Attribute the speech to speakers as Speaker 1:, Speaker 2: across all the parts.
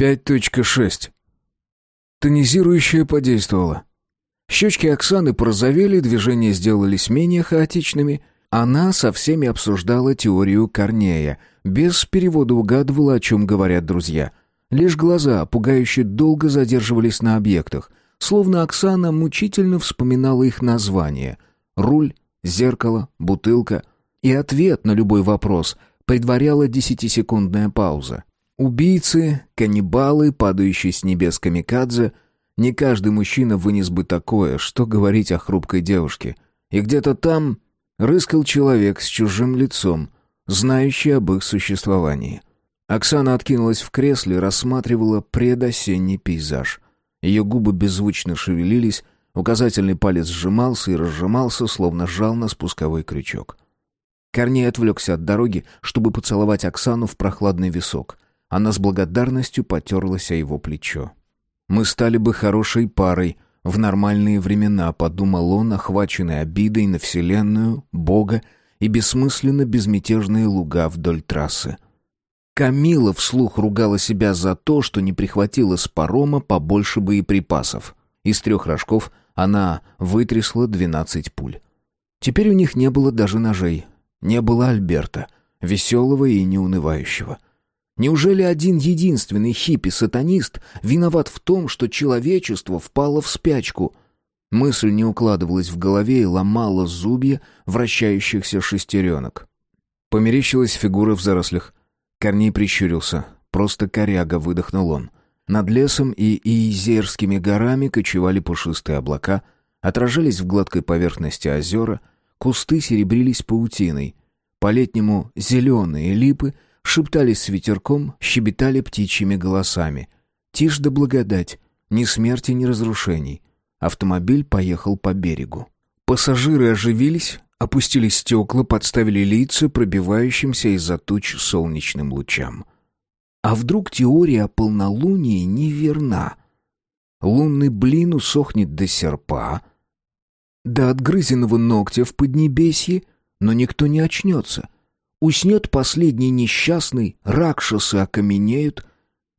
Speaker 1: 5.6. Тонизирующее подействовало. Щечки Оксаны порозовели, движения сделались менее хаотичными. Она со всеми обсуждала теорию Корнея, без перевода угадывала, о чем говорят друзья. Лишь глаза, пугающе долго задерживались на объектах, словно Оксана мучительно вспоминала их название. Руль, зеркало, бутылка. И ответ на любой вопрос предваряла десятисекундная пауза. Убийцы, каннибалы, падающие с небес камикадзе. Не каждый мужчина вынес бы такое, что говорить о хрупкой девушке. И где-то там рыскал человек с чужим лицом, знающий об их существовании. Оксана откинулась в кресле, рассматривала предосенний пейзаж. Ее губы беззвучно шевелились, указательный палец сжимался и разжимался, словно жал на спусковой крючок. Корней отвлекся от дороги, чтобы поцеловать Оксану в прохладный висок — она с благодарностью потерлась о его плечо. «Мы стали бы хорошей парой в нормальные времена», — подумал он, охваченный обидой на Вселенную, Бога и бессмысленно безмятежные луга вдоль трассы. Камила вслух ругала себя за то, что не прихватила с парома побольше боеприпасов. Из трех рожков она вытрясла двенадцать пуль. Теперь у них не было даже ножей. Не было Альберта, веселого и неунывающего. Неужели один единственный хиппи-сатанист виноват в том, что человечество впало в спячку? Мысль не укладывалась в голове и ломала зубья вращающихся шестеренок. Померещилась фигура в зарослях. Корней прищурился. Просто коряга, выдохнул он. Над лесом и Иезерскими горами кочевали пушистые облака, отражались в гладкой поверхности озера, кусты серебрились паутиной. По-летнему зеленые липы — шептались с ветерком, щебетали птичьими голосами. Тишь да благодать, ни смерти, ни разрушений. Автомобиль поехал по берегу. Пассажиры оживились, опустили стекла, подставили лица пробивающимся из-за туч солнечным лучам. А вдруг теория о полнолунии неверна? Лунный блин усохнет до серпа, до отгрызенного ногтя в поднебесье, но никто не очнется — Уснет последний несчастный, ракшасы окаменеют,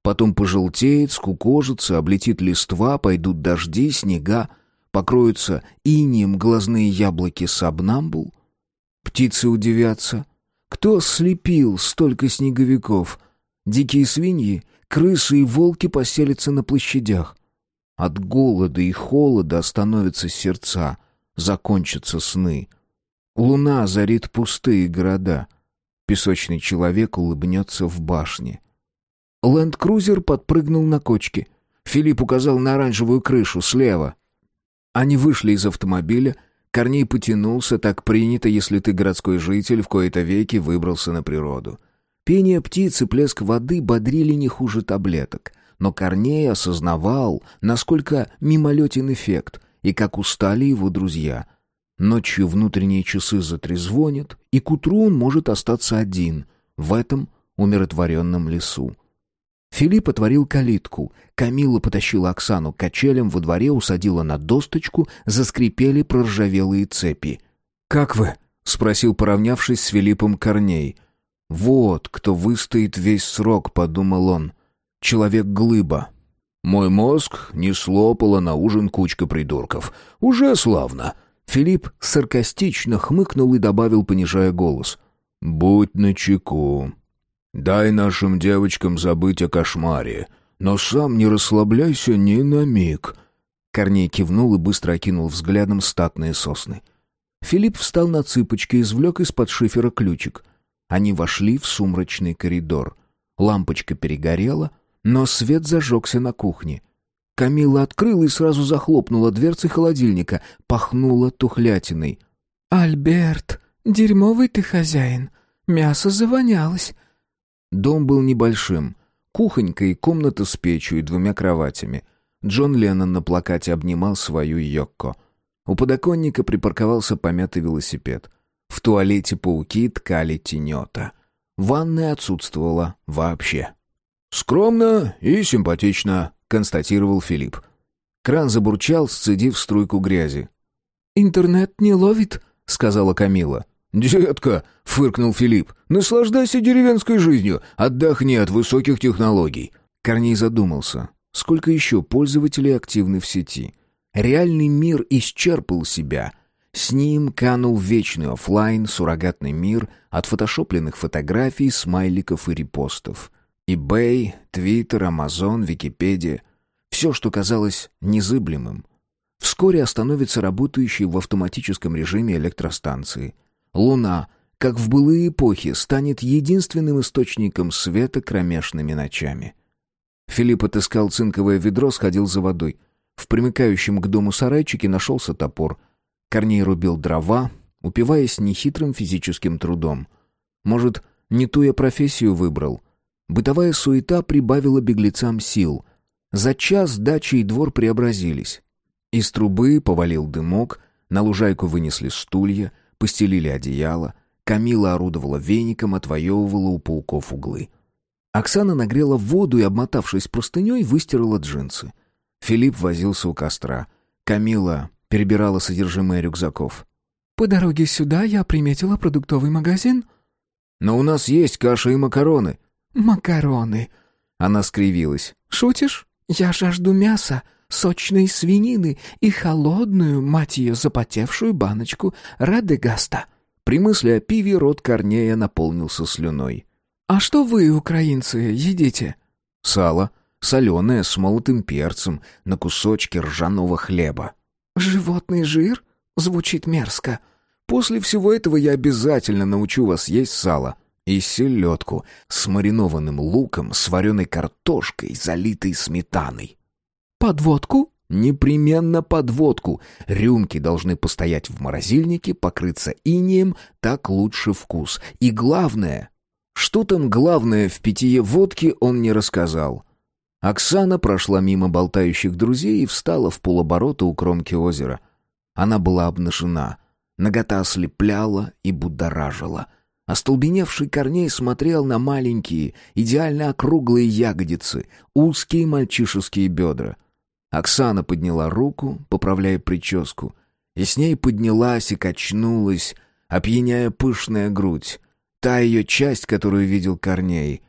Speaker 1: потом пожелтеет, скукожится, облетит листва, пойдут дожди, снега, покроются инием глазные яблоки сабнамбул. Птицы удивятся. Кто слепил столько снеговиков? Дикие свиньи, крысы и волки поселятся на площадях. От голода и холода остановятся сердца, закончатся сны. Луна озарит пустые города — Песочный человек улыбнется в башне. Ленд-крузер подпрыгнул на кочке. Филипп указал на оранжевую крышу слева. Они вышли из автомобиля. Корней потянулся, так принято, если ты городской житель, в кои-то веки выбрался на природу. Пение птиц и плеск воды бодрили не хуже таблеток. Но Корней осознавал, насколько мимолетен эффект, и как устали его друзья — Ночью внутренние часы затрезвонят, и к утру он может остаться один в этом умиротворенном лесу. Филипп отворил калитку. Камила потащила Оксану к качелям во дворе, усадила на досточку, заскрипели проржавелые цепи. «Как вы?» — спросил, поравнявшись с Филиппом Корней. «Вот кто выстоит весь срок», — подумал он. «Человек-глыба». «Мой мозг не слопала на ужин кучка придурков. Уже славно», Филипп саркастично хмыкнул и добавил, понижая голос. «Будь начеку. Дай нашим девочкам забыть о кошмаре, но сам не расслабляйся ни на миг». Корней кивнул и быстро окинул взглядом статные сосны. Филипп встал на цыпочки и извлек из-под шифера ключик. Они вошли в сумрачный коридор. Лампочка перегорела, но свет зажегся на кухне. Камила открыла и сразу захлопнула дверцы холодильника, пахнула тухлятиной.
Speaker 2: «Альберт, дерьмовый ты хозяин. Мясо завонялось».
Speaker 1: Дом был небольшим. Кухонька и комната с печью и двумя кроватями. Джон Леннон на плакате обнимал свою Йокко. У подоконника припарковался помятый велосипед. В туалете пауки ткали тенета. Ванная отсутствовала вообще. «Скромно и симпатично», констатировал Филипп. Кран забурчал, сцедив струйку грязи.
Speaker 2: «Интернет не ловит», — сказала Камила.
Speaker 1: «Детка», — фыркнул Филипп, — «наслаждайся деревенской жизнью, отдохни от высоких технологий». Корней задумался, сколько еще пользователей активны в сети. Реальный мир исчерпал себя. С ним канул вечный офлайн, суррогатный мир, отфотошопленных фотографий, смайликов и репостов. eBay, Twitter, Amazon, Википедия. Все, что казалось незыблемым. Вскоре остановится работающие в автоматическом режиме электростанции. Луна, как в былые эпохи, станет единственным источником света кромешными ночами. Филипп отыскал цинковое ведро, сходил за водой. В примыкающем к дому сарайчике нашелся топор. Корней рубил дрова, упиваясь нехитрым физическим трудом. Может, не ту я профессию выбрал. Бытовая суета прибавила беглецам сил. За час дача и двор преобразились. Из трубы повалил дымок, на лужайку вынесли стулья, постелили одеяло, Камила орудовала веником, отвоевывала у пауков углы. Оксана нагрела воду и, обмотавшись простыней, выстирала джинсы. Филипп возился у костра. Камила перебирала содержимое рюкзаков.
Speaker 2: «По дороге сюда я приметила продуктовый магазин».
Speaker 1: «Но у нас есть каша и макароны».
Speaker 2: «Макароны».
Speaker 1: Она скривилась.
Speaker 2: «Шутишь? Я жажду мяса, сочной свинины и холодную, мать ее, запотевшую баночку Радегаста».
Speaker 1: При мысли о пиве рот Корнея наполнился слюной.
Speaker 2: «А что вы, украинцы, едите?»
Speaker 1: «Сало, соленое, с молотым перцем, на кусочки ржаного хлеба».
Speaker 2: «Животный жир? Звучит мерзко».
Speaker 1: «После всего этого я обязательно научу вас есть сало и селедку с маринованным луком, с вареной картошкой, залитой сметаной».
Speaker 2: «Подводку?»
Speaker 1: Непременно под водку. Рюмки должны постоять в морозильнике, покрыться инеем, так лучше вкус. И главное... Что там главное в питье водки, он не рассказал. Оксана прошла мимо болтающих друзей и встала в полоборота у кромки озера. Она была обнажена. Нагота ослепляла и будоражила. Остолбеневший Корней смотрел на маленькие, идеально округлые ягодицы, узкие мальчишеские бедра — Оксана подняла руку, поправляя прическу, и с ней поднялась и качнулась, опьяняя пышная грудь, та ее часть, которую видел Корней.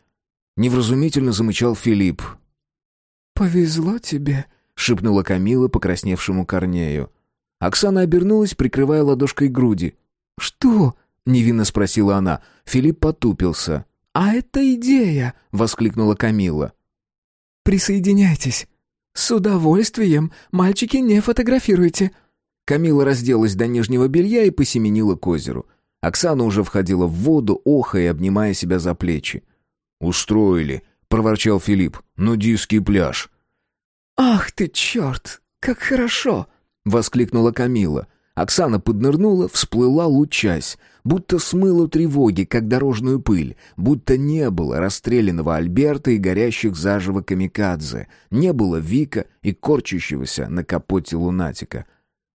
Speaker 1: Невразумительно замычал Филипп.
Speaker 2: «Повезло тебе», —
Speaker 1: шепнула Камила покрасневшему Корнею. Оксана обернулась, прикрывая ладошкой груди.
Speaker 2: «Что?»
Speaker 1: — невинно спросила она. Филипп потупился.
Speaker 2: «А это идея!» — воскликнула Камила. «Присоединяйтесь. «С удовольствием. Мальчики, не фотографируйте».
Speaker 1: Камила разделась до нижнего белья и посеменила к озеру. Оксана уже входила в воду, охая обнимая себя за плечи. «Устроили», — проворчал Филипп, — «нудистский пляж».
Speaker 2: «Ах ты, черт! Как хорошо!»
Speaker 1: — воскликнула Камила. Оксана поднырнула, всплыла лучась, будто смыла тревоги, как дорожную пыль, будто не было расстрелянного Альберта и горящих заживо камикадзе, не было Вика и корчащегося на капоте лунатика.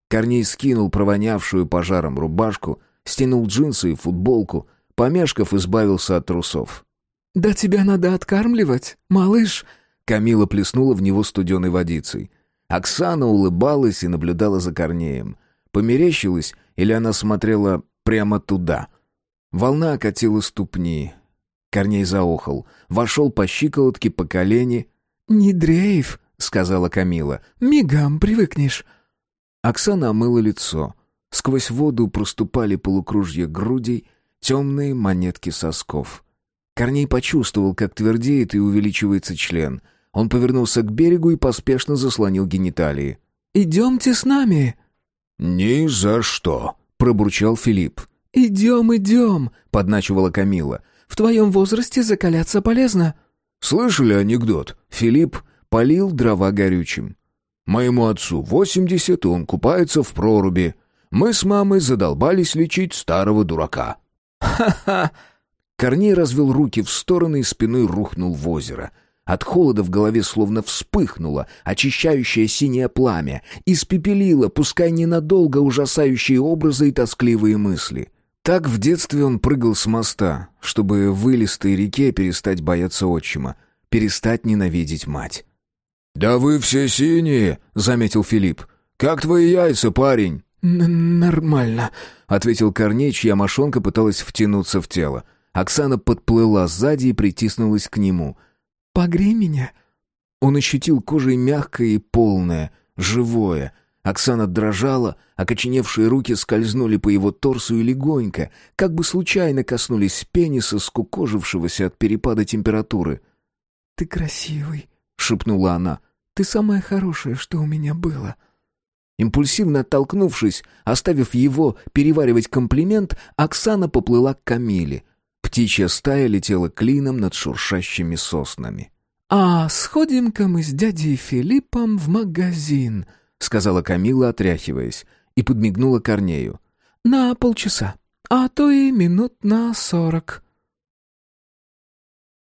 Speaker 1: Корней скинул провонявшую пожаром рубашку, стянул джинсы и футболку, помешков избавился от трусов.
Speaker 2: «Да тебя надо откармливать, малыш!»
Speaker 1: Камила плеснула в него студеной водицей. Оксана улыбалась и наблюдала за Корнеем — Померещилась, или она смотрела прямо туда? Волна окатила ступни. Корней заохал. Вошел по щиколотке, по колени.
Speaker 2: «Не дрейф», — сказала Камила. «Мигом привыкнешь».
Speaker 1: Оксана омыла лицо. Сквозь воду проступали полукружья грудей, темные монетки сосков. Корней почувствовал, как твердеет и увеличивается член. Он повернулся к берегу и поспешно заслонил гениталии.
Speaker 2: «Идемте с нами»,
Speaker 3: «Ни за что», —
Speaker 1: пробурчал Филипп.
Speaker 2: «Идем, идем», — подначивала Камила. «В твоем возрасте закаляться полезно».
Speaker 3: «Слышали анекдот?»
Speaker 1: Филипп полил дрова горючим.
Speaker 3: «Моему отцу восемьдесят, он купается в проруби. Мы с мамой задолбались лечить старого дурака».
Speaker 1: «Ха-ха!» Корней развел руки в стороны и спиной рухнул в озеро — от холода в голове словно вспыхнуло очищающее синее пламя, испепелило, пускай ненадолго, ужасающие образы и тоскливые мысли. Так в детстве он прыгал с моста, чтобы в вылистой реке перестать бояться отчима, перестать ненавидеть мать.
Speaker 3: «Да вы все синие», — заметил Филипп. «Как твои яйца, парень?»
Speaker 2: Н «Нормально», —
Speaker 1: ответил Корней, чья мошонка пыталась втянуться в тело. Оксана подплыла сзади и притиснулась к нему —
Speaker 2: «Погрей меня».
Speaker 1: Он ощутил кожей мягкое и полное, живое. Оксана дрожала, окоченевшие руки скользнули по его торсу и легонько, как бы случайно коснулись пениса, скукожившегося от перепада температуры.
Speaker 2: «Ты красивый», — шепнула она. «Ты самое хорошее, что у меня было».
Speaker 1: Импульсивно оттолкнувшись, оставив его переваривать комплимент, Оксана поплыла к Камиле. Птичья стая летела клином над шуршащими соснами.
Speaker 2: «А сходим-ка мы с дядей Филиппом в магазин», — сказала Камила, отряхиваясь, и подмигнула Корнею. «На полчаса, а то и минут на сорок».